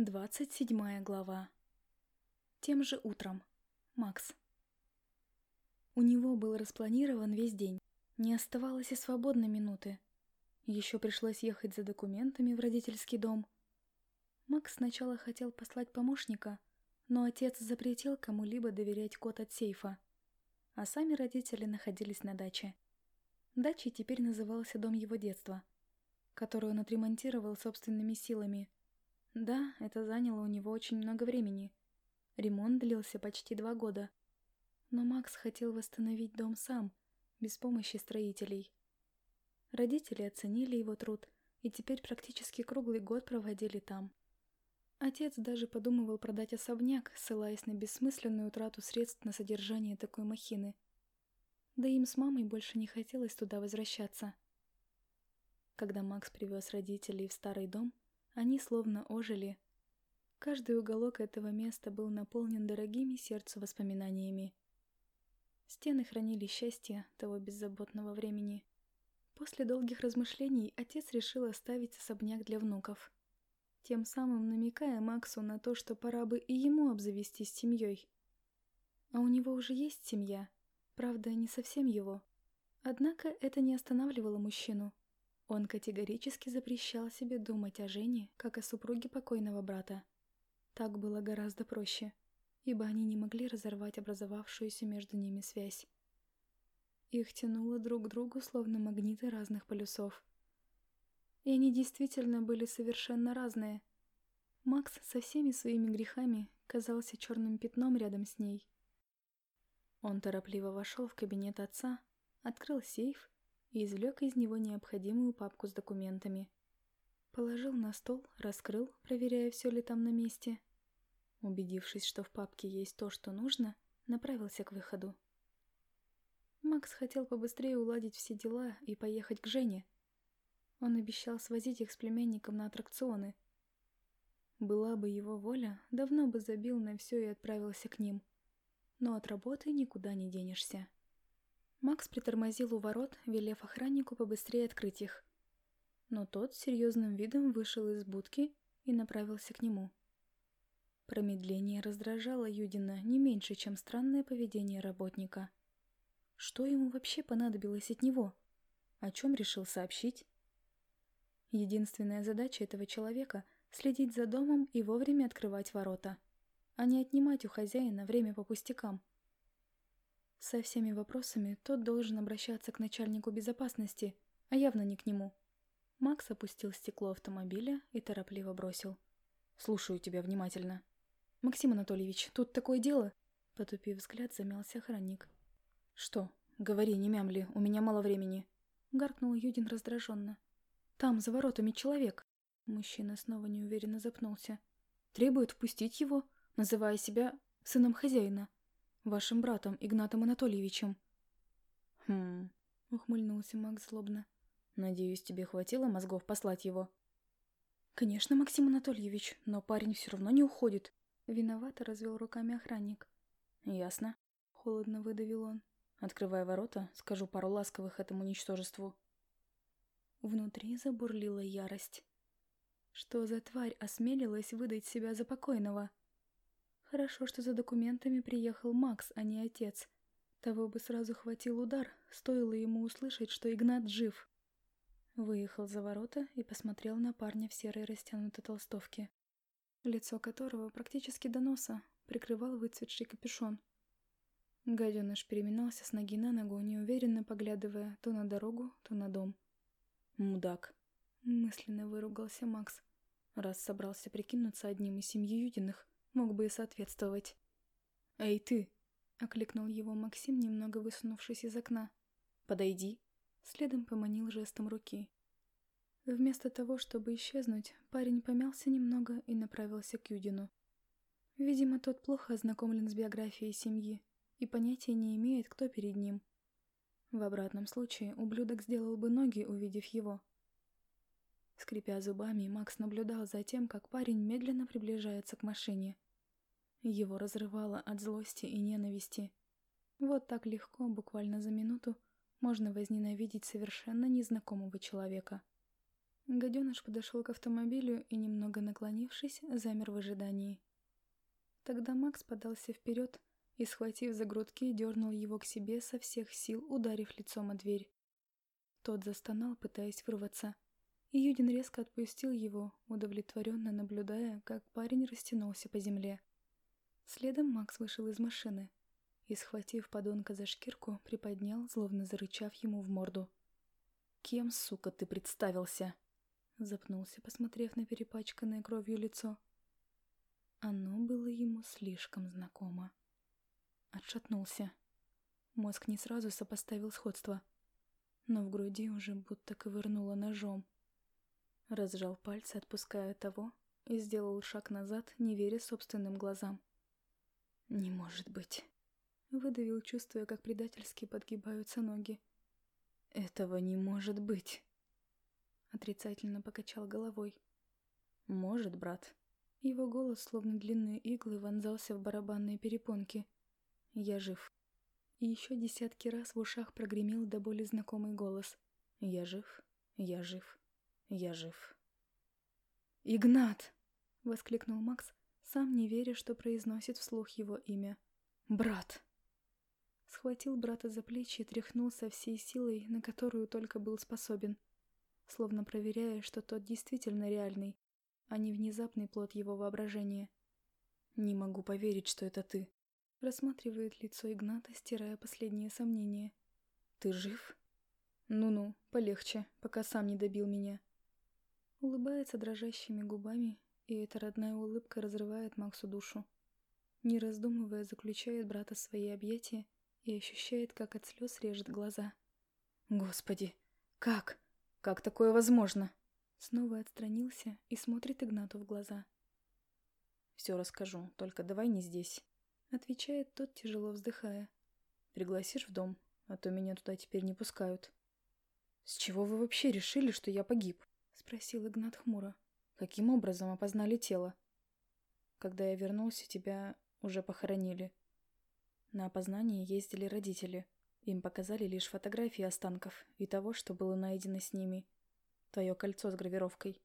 Двадцать седьмая глава. Тем же утром. Макс. У него был распланирован весь день. Не оставалось и свободной минуты. Еще пришлось ехать за документами в родительский дом. Макс сначала хотел послать помощника, но отец запретил кому-либо доверять код от сейфа. А сами родители находились на даче. Дачей теперь назывался дом его детства, который он отремонтировал собственными силами – да, это заняло у него очень много времени. Ремонт длился почти два года. Но Макс хотел восстановить дом сам, без помощи строителей. Родители оценили его труд и теперь практически круглый год проводили там. Отец даже подумывал продать особняк, ссылаясь на бессмысленную утрату средств на содержание такой махины. Да им с мамой больше не хотелось туда возвращаться. Когда Макс привез родителей в старый дом, они словно ожили. Каждый уголок этого места был наполнен дорогими сердцу воспоминаниями. Стены хранили счастье того беззаботного времени. После долгих размышлений отец решил оставить особняк для внуков, тем самым намекая Максу на то, что пора бы и ему обзавестись семьей. А у него уже есть семья, правда, не совсем его. Однако это не останавливало мужчину. Он категорически запрещал себе думать о Жене, как о супруге покойного брата. Так было гораздо проще, ибо они не могли разорвать образовавшуюся между ними связь. Их тянуло друг к другу словно магниты разных полюсов. И они действительно были совершенно разные. Макс со всеми своими грехами казался черным пятном рядом с ней. Он торопливо вошел в кабинет отца, открыл сейф и извлек из него необходимую папку с документами. Положил на стол, раскрыл, проверяя, все ли там на месте. Убедившись, что в папке есть то, что нужно, направился к выходу. Макс хотел побыстрее уладить все дела и поехать к Жене. Он обещал свозить их с племянником на аттракционы. Была бы его воля, давно бы забил на все и отправился к ним. Но от работы никуда не денешься. Макс притормозил у ворот, велев охраннику побыстрее открыть их. Но тот серьезным видом вышел из будки и направился к нему. Промедление раздражало Юдина не меньше, чем странное поведение работника. Что ему вообще понадобилось от него? О чем решил сообщить? Единственная задача этого человека — следить за домом и вовремя открывать ворота, а не отнимать у хозяина время по пустякам — со всеми вопросами тот должен обращаться к начальнику безопасности, а явно не к нему. Макс опустил стекло автомобиля и торопливо бросил. «Слушаю тебя внимательно». «Максим Анатольевич, тут такое дело?» Потупив взгляд, замялся охранник. «Что? Говори, не мямли, у меня мало времени». Гаркнул Юдин раздраженно. «Там, за воротами, человек». Мужчина снова неуверенно запнулся. «Требует впустить его, называя себя сыном хозяина вашим братом Игнатом Анатольевичем». «Хм...» — ухмыльнулся Макс злобно. «Надеюсь, тебе хватило мозгов послать его?» «Конечно, Максим Анатольевич, но парень все равно не уходит». Виновато развел руками охранник. «Ясно», — холодно выдавил он. Открывая ворота, скажу пару ласковых этому ничтожеству. Внутри забурлила ярость. Что за тварь осмелилась выдать себя за покойного? Хорошо, что за документами приехал Макс, а не отец. Того бы сразу хватил удар, стоило ему услышать, что Игнат жив. Выехал за ворота и посмотрел на парня в серой растянутой толстовке, лицо которого практически до носа прикрывал выцветший капюшон. Гаденыш переминался с ноги на ногу, неуверенно поглядывая то на дорогу, то на дом. «Мудак!» — мысленно выругался Макс, раз собрался прикинуться одним из семьи Юдиных мог бы и соответствовать. «Эй, ты!» — окликнул его Максим, немного высунувшись из окна. «Подойди!» Следом поманил жестом руки. Вместо того, чтобы исчезнуть, парень помялся немного и направился к Юдину. Видимо, тот плохо ознакомлен с биографией семьи и понятия не имеет, кто перед ним. В обратном случае ублюдок сделал бы ноги, увидев его. Скрипя зубами, Макс наблюдал за тем, как парень медленно приближается к машине. Его разрывало от злости и ненависти. Вот так легко, буквально за минуту, можно возненавидеть совершенно незнакомого человека. Гаденыш подошел к автомобилю и, немного наклонившись, замер в ожидании. Тогда Макс подался вперед и, схватив за грудки, дернул его к себе со всех сил, ударив лицом о дверь. Тот застонал, пытаясь вырваться, и Юдин резко отпустил его, удовлетворенно наблюдая, как парень растянулся по земле. Следом Макс вышел из машины и, схватив подонка за шкирку, приподнял, словно зарычав ему в морду. «Кем, сука, ты представился?» Запнулся, посмотрев на перепачканное кровью лицо. Оно было ему слишком знакомо. Отшатнулся. Мозг не сразу сопоставил сходство, но в груди уже будто ковырнуло ножом. Разжал пальцы, отпуская того, и сделал шаг назад, не веря собственным глазам. «Не может быть!» Выдавил, чувствуя, как предательски подгибаются ноги. «Этого не может быть!» Отрицательно покачал головой. «Может, брат». Его голос, словно длинные иглы, вонзался в барабанные перепонки. «Я жив». И еще десятки раз в ушах прогремел до боли знакомый голос. «Я жив, я жив, я жив». «Игнат!» — воскликнул Макс, сам не веря, что произносит вслух его имя. «Брат!» Схватил брата за плечи и тряхнул со всей силой, на которую только был способен словно проверяя, что тот действительно реальный, а не внезапный плод его воображения. «Не могу поверить, что это ты», — рассматривает лицо Игната, стирая последние сомнения. «Ты жив?» «Ну-ну, полегче, пока сам не добил меня». Улыбается дрожащими губами, и эта родная улыбка разрывает Максу душу. Не раздумывая, заключает брата в свои объятия и ощущает, как от слез режет глаза. «Господи, как?» Как такое возможно? Снова отстранился и смотрит Игнату в глаза. «Все расскажу, только давай не здесь», — отвечает тот, тяжело вздыхая. «Пригласишь в дом, а то меня туда теперь не пускают». «С чего вы вообще решили, что я погиб?» — спросил Игнат хмуро. «Каким образом опознали тело?» «Когда я вернулся, тебя уже похоронили. На опознание ездили родители. Им показали лишь фотографии останков и того, что было найдено с ними. Твое кольцо с гравировкой.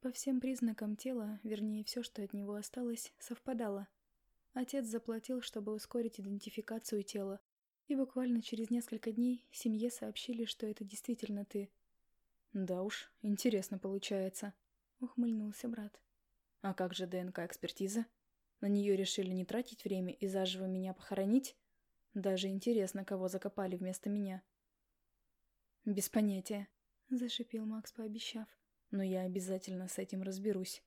По всем признакам тела, вернее, все, что от него осталось, совпадало. Отец заплатил, чтобы ускорить идентификацию тела, и буквально через несколько дней семье сообщили, что это действительно ты. «Да уж, интересно получается», — ухмыльнулся брат. «А как же ДНК-экспертиза? На нее решили не тратить время и заживо меня похоронить?» Даже интересно, кого закопали вместо меня. «Без понятия», — зашипел Макс, пообещав. «Но я обязательно с этим разберусь».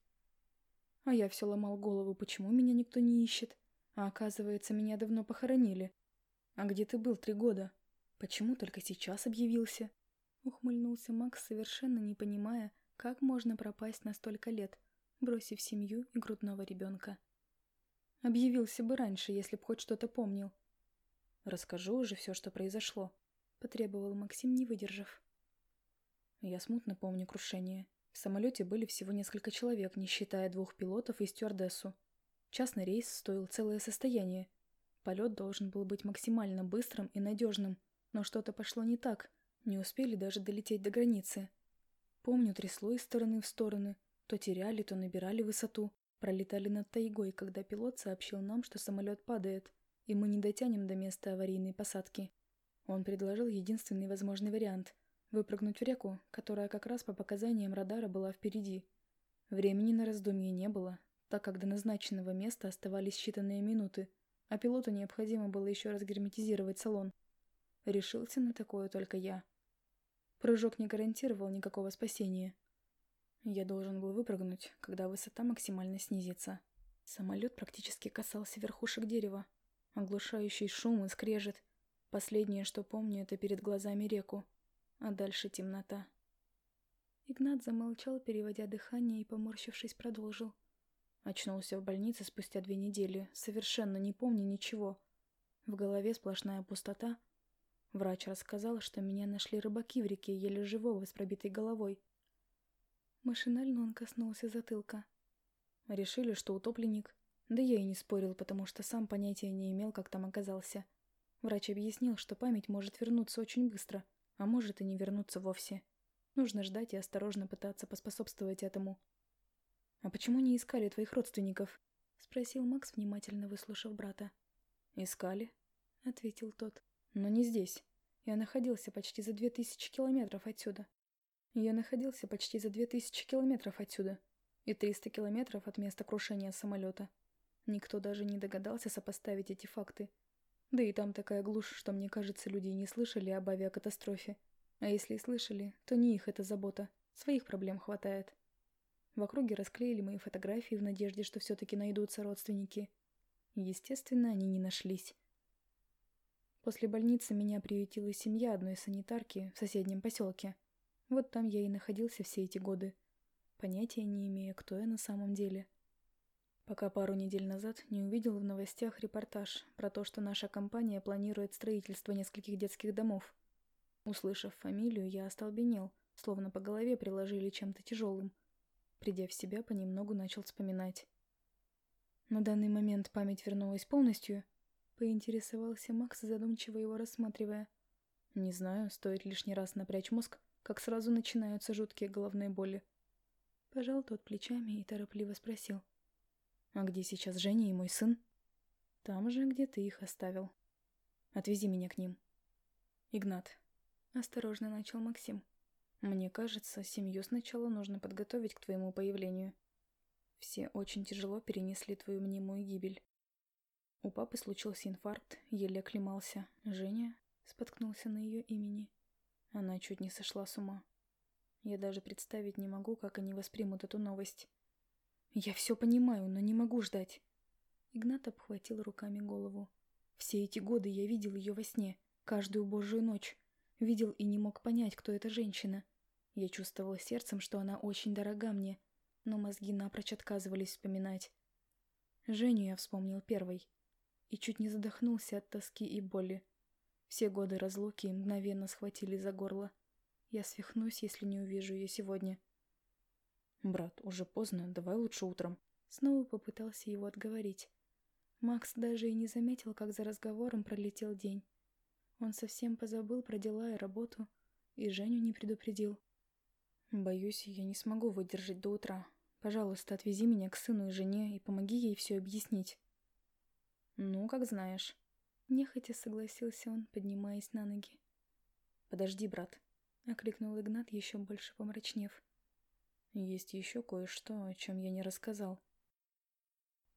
А я все ломал голову, почему меня никто не ищет. А оказывается, меня давно похоронили. А где ты был три года? Почему только сейчас объявился? Ухмыльнулся Макс, совершенно не понимая, как можно пропасть на столько лет, бросив семью и грудного ребенка. Объявился бы раньше, если б хоть что-то помнил. «Расскажу уже все, что произошло», — потребовал Максим, не выдержав. Я смутно помню крушение. В самолете были всего несколько человек, не считая двух пилотов и стюардессу. Частный рейс стоил целое состояние. Полет должен был быть максимально быстрым и надежным, но что-то пошло не так, не успели даже долететь до границы. Помню, трясло из стороны в стороны, то теряли, то набирали высоту. Пролетали над тайгой, когда пилот сообщил нам, что самолет падает и мы не дотянем до места аварийной посадки. Он предложил единственный возможный вариант – выпрыгнуть в реку, которая как раз по показаниям радара была впереди. Времени на раздумье не было, так как до назначенного места оставались считанные минуты, а пилоту необходимо было еще раз герметизировать салон. Решился на такое только я. Прыжок не гарантировал никакого спасения. Я должен был выпрыгнуть, когда высота максимально снизится. Самолет практически касался верхушек дерева, Оглушающий шум и скрежет. Последнее, что помню, это перед глазами реку, а дальше темнота. Игнат замолчал, переводя дыхание, и, поморщившись, продолжил. Очнулся в больнице спустя две недели, совершенно не помню ничего. В голове сплошная пустота. Врач рассказал, что меня нашли рыбаки в реке, еле живого, с пробитой головой. Машинально он коснулся затылка. Решили, что утопленник. Да я и не спорил, потому что сам понятия не имел, как там оказался. Врач объяснил, что память может вернуться очень быстро, а может и не вернуться вовсе. Нужно ждать и осторожно пытаться поспособствовать этому. «А почему не искали твоих родственников?» — спросил Макс, внимательно выслушав брата. «Искали», — ответил тот. «Но не здесь. Я находился почти за две тысячи километров отсюда. Я находился почти за две тысячи километров отсюда и триста километров от места крушения самолета. Никто даже не догадался сопоставить эти факты. Да и там такая глушь, что, мне кажется, люди не слышали об авиакатастрофе. А если и слышали, то не их это забота. Своих проблем хватает. В округе расклеили мои фотографии в надежде, что все-таки найдутся родственники. Естественно, они не нашлись. После больницы меня приютила семья одной санитарки в соседнем поселке. Вот там я и находился все эти годы. Понятия не имея, кто я на самом деле. Пока пару недель назад не увидел в новостях репортаж про то, что наша компания планирует строительство нескольких детских домов. Услышав фамилию, я остолбенел, словно по голове приложили чем-то тяжелым. Придя в себя, понемногу начал вспоминать. На данный момент память вернулась полностью, поинтересовался Макс, задумчиво его рассматривая. Не знаю, стоит лишний раз напрячь мозг, как сразу начинаются жуткие головные боли. Пожал тот плечами и торопливо спросил. «А где сейчас Женя и мой сын?» «Там же, где ты их оставил. Отвези меня к ним». «Игнат», — осторожно начал Максим. «Мне кажется, семью сначала нужно подготовить к твоему появлению. Все очень тяжело перенесли твою мнимую гибель. У папы случился инфаркт, еле оклемался. Женя споткнулся на ее имени. Она чуть не сошла с ума. Я даже представить не могу, как они воспримут эту новость. Я все понимаю, но не могу ждать. Игнат обхватил руками голову. Все эти годы я видел ее во сне, каждую божью ночь. Видел и не мог понять, кто эта женщина. Я чувствовал сердцем, что она очень дорога мне, но мозги напрочь отказывались вспоминать. Женю я вспомнил первой. И чуть не задохнулся от тоски и боли. Все годы разлуки мгновенно схватили за горло. Я свихнусь, если не увижу ее сегодня. «Брат, уже поздно, давай лучше утром». Снова попытался его отговорить. Макс даже и не заметил, как за разговором пролетел день. Он совсем позабыл про дела и работу, и Женю не предупредил. «Боюсь, я не смогу выдержать до утра. Пожалуйста, отвези меня к сыну и жене и помоги ей все объяснить». «Ну, как знаешь». Нехотя согласился он, поднимаясь на ноги. «Подожди, брат», — окликнул Игнат, еще больше помрачнев. «Есть еще кое-что, о чем я не рассказал».